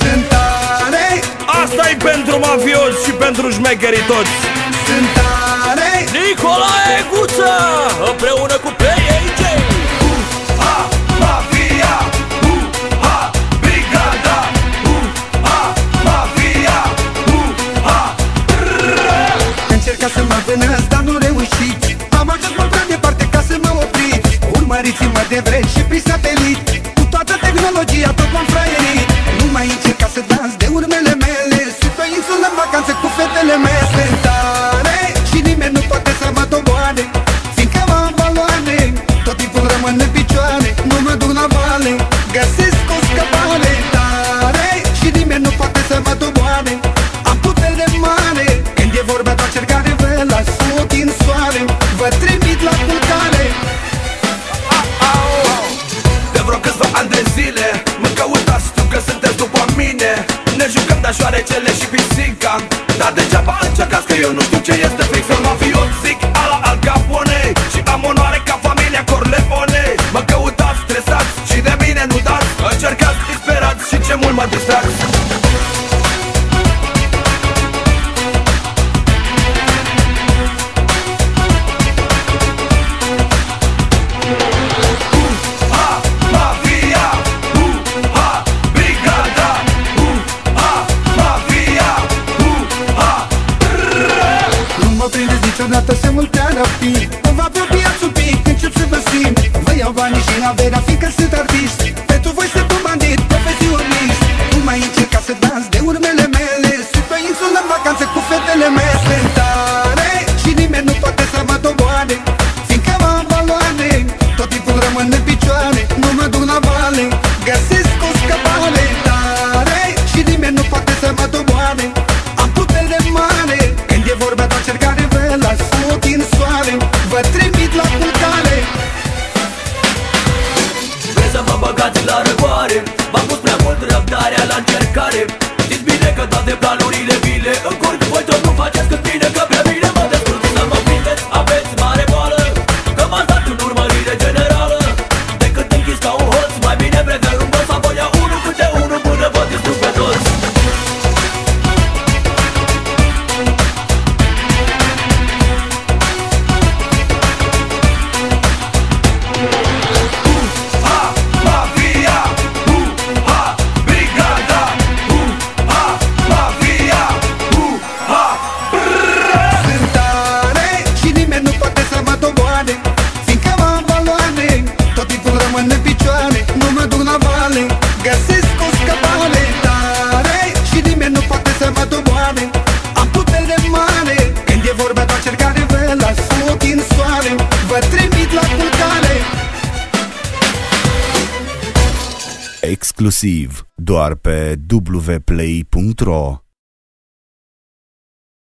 Sunt tare. Asta e pentru mafioți și pentru șmecherii toți. Sunt tare. Nicolae Guță Împreună cu PAJ Ha, mafia. Ha, brigada. Ha, mafia. Ha, Încerca să mă vânăți, dar nu reușiți. Am ajuns mult prea departe ca să mă opriți. Urmăriți-mă de vrei și prin satelit Cu toată tehnologia tot zile. Mă căutați, știu că sunteți după mine. Ne jucăm de șoarecele și pisica. Dar degeaba încercați că eu nu știu ce este fix. Un mafiot zic ala Al Capone. Și am onoare ca familia Corleone. Mă căutați, stresați și de mine nu dați. Încercați, disperați și ce mult mă distrați prindeți niciodată să mult prea rapid Îmi va apropiați un pic, încep să vă simt? Vă iau banii și averea, fiindcă sunt artist. Pentru voi sunt un bandit, profesionist. Nu mai încerca să dans de urmele mele. Sunt pe insulă în vacanță cu fetele mele. Sunt tare și nimeni nu poate să mă doboane Fiindcă m-am valoare. Tot timpul rămân în picioare Nu mă duc la vale răbdarea la încercare Știți bine că toate planurile vile Încurc Găsesc o scăpare Tare și nimeni nu poate să mă doboane Am putere mare Când e vorba de o cercare Vă las ochii în soare. Vă trimit la culcare. Exclusiv doar pe wplay.ro